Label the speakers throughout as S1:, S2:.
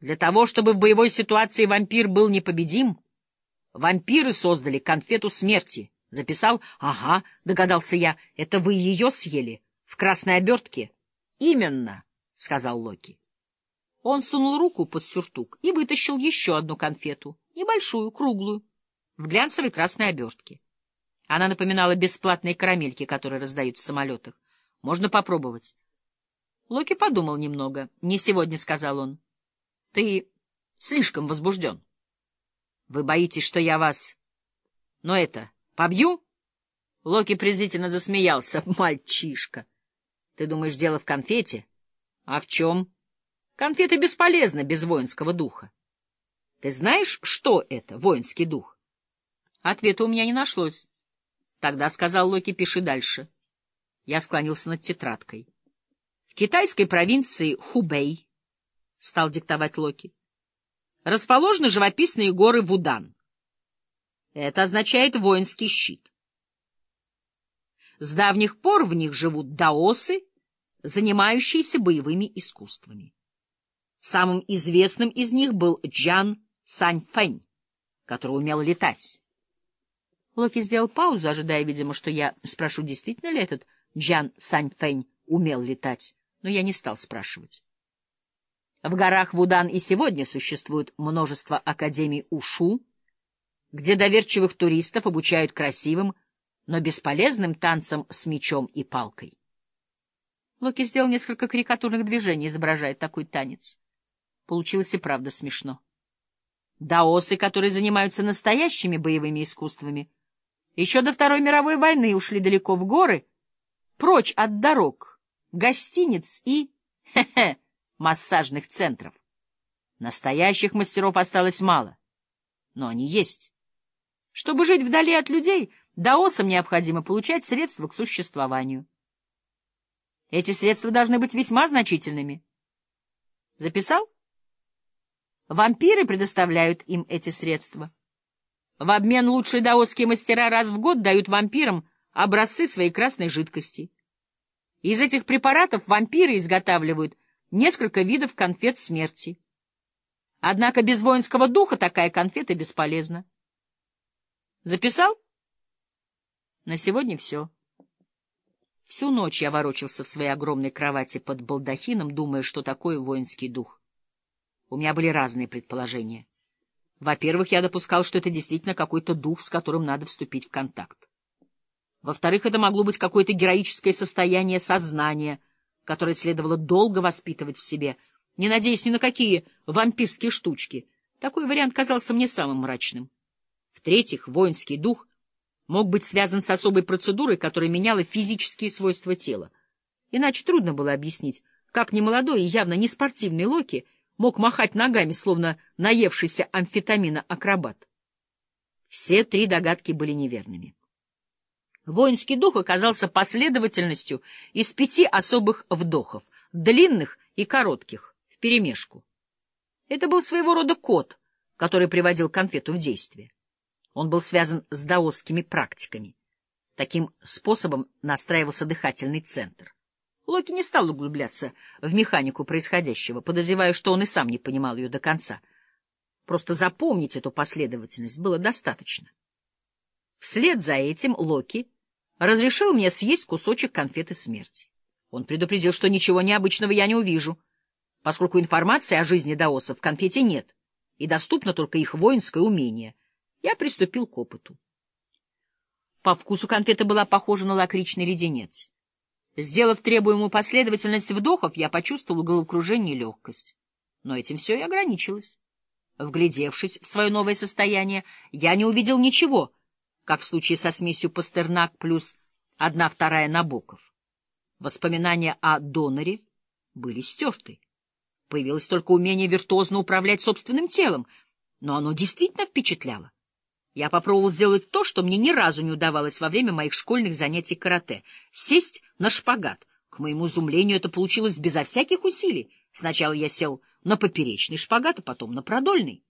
S1: Для того, чтобы в боевой ситуации вампир был непобедим, вампиры создали конфету смерти. Записал? Ага, догадался я. Это вы ее съели? В красной обертке? Именно, сказал Локи. Он сунул руку под сюртук и вытащил еще одну конфету, небольшую, круглую, в глянцевой красной обертке. Она напоминала бесплатные карамельки, которые раздают в самолетах. Можно попробовать. Локи подумал немного. — Не сегодня, — сказал он. — Ты слишком возбужден. Вы боитесь, что я вас... Но это... Побью? Локи презрительно засмеялся. Мальчишка. Ты думаешь, дело в конфете? А в чем? Конфеты бесполезны без воинского духа. Ты знаешь, что это, воинский дух? Ответа у меня не нашлось. Тогда, — сказал Локи, — пиши дальше. Я склонился над тетрадкой. В китайской провинции Хубэй, — стал диктовать Локи, — расположены живописные горы Вудан. Это означает воинский щит. С давних пор в них живут даосы, занимающиеся боевыми искусствами. Самым известным из них был Джан Саньфэнь, который умел летать. Локи сделал паузу, ожидая, видимо, что я спрошу, действительно ли этот Джан Саньфэнь умел летать, но я не стал спрашивать. В горах Вудан и сегодня существует множество академий Ушу, где доверчивых туристов обучают красивым, но бесполезным танцам с мечом и палкой. Локи сделал несколько карикатурных движений, изображая такой танец. Получилось и правда смешно. Даосы, которые занимаются настоящими боевыми искусствами, еще до Второй мировой войны ушли далеко в горы, прочь от дорог, гостиниц и, хе-хе, массажных центров. Настоящих мастеров осталось мало, но они есть. Чтобы жить вдали от людей, даосам необходимо получать средства к существованию. Эти средства должны быть весьма значительными. Записал? Вампиры предоставляют им эти средства. В обмен лучшие даосские мастера раз в год дают вампирам образцы своей красной жидкости. Из этих препаратов вампиры изготавливают несколько видов конфет смерти. Однако без воинского духа такая конфета бесполезна. Записал? На сегодня все. Всю ночь я ворочался в своей огромной кровати под балдахином, думая, что такое воинский дух. У меня были разные предположения. Во-первых, я допускал, что это действительно какой-то дух, с которым надо вступить в контакт. Во-вторых, это могло быть какое-то героическое состояние сознания, которое следовало долго воспитывать в себе, не надеясь ни на какие вампирские штучки. Такой вариант казался мне самым мрачным. В-третьих, воинский дух мог быть связан с особой процедурой, которая меняла физические свойства тела. Иначе трудно было объяснить, как немолодой и явно не спортивный Локи — мог махать ногами, словно наевшийся амфетамина акробат. Все три догадки были неверными. Воинский дух оказался последовательностью из пяти особых вдохов, длинных и коротких, вперемешку. Это был своего рода код, который приводил конфету в действие. Он был связан с даосскими практиками. Таким способом настраивался дыхательный центр. Локи не стал углубляться в механику происходящего, подозревая, что он и сам не понимал ее до конца. Просто запомнить эту последовательность было достаточно. Вслед за этим Локи разрешил мне съесть кусочек конфеты смерти. Он предупредил, что ничего необычного я не увижу, поскольку информации о жизни даосов в конфете нет, и доступно только их воинское умение. Я приступил к опыту. По вкусу конфета была похожа на лакричный леденец. Сделав требуемую последовательность вдохов, я почувствовал головокружение и легкость. Но этим все и ограничилось. Вглядевшись в свое новое состояние, я не увидел ничего, как в случае со смесью Пастернак плюс одна вторая Набоков. Воспоминания о доноре были стерты. Появилось только умение виртуозно управлять собственным телом, но оно действительно впечатляло. Я попробовал сделать то, что мне ни разу не удавалось во время моих школьных занятий карате — сесть на шпагат. К моему изумлению это получилось безо всяких усилий. Сначала я сел на поперечный шпагат, а потом на продольный.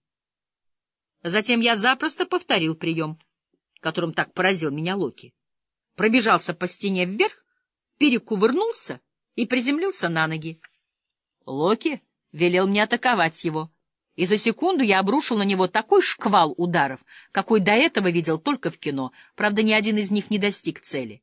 S1: Затем я запросто повторил прием, которым так поразил меня Локи. Пробежался по стене вверх, перекувырнулся и приземлился на ноги. Локи велел мне атаковать его — и за секунду я обрушил на него такой шквал ударов, какой до этого видел только в кино. Правда, ни один из них не достиг цели.